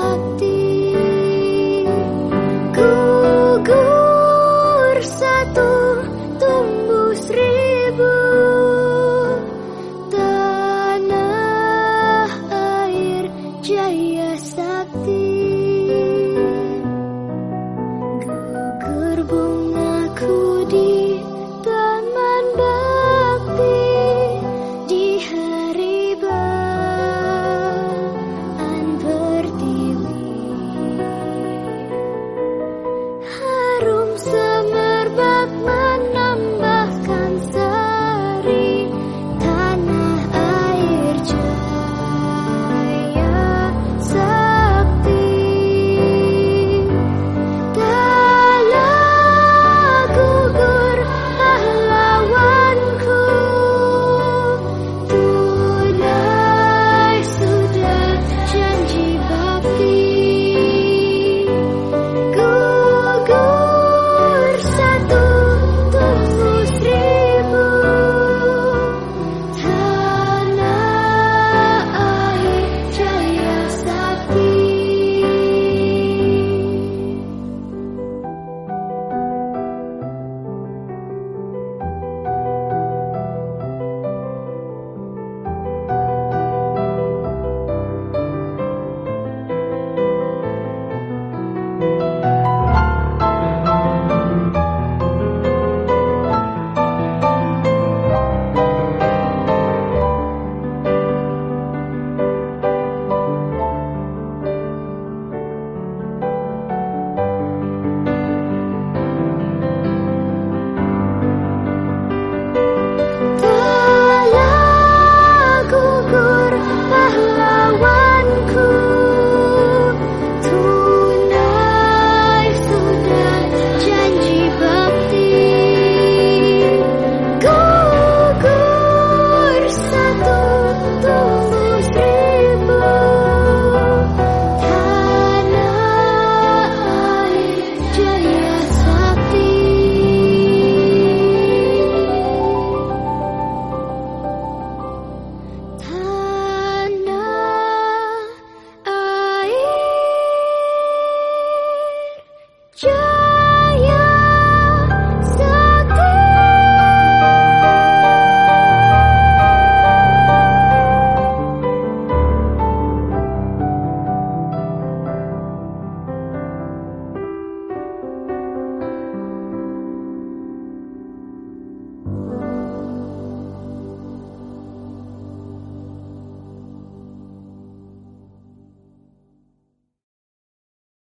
hati ku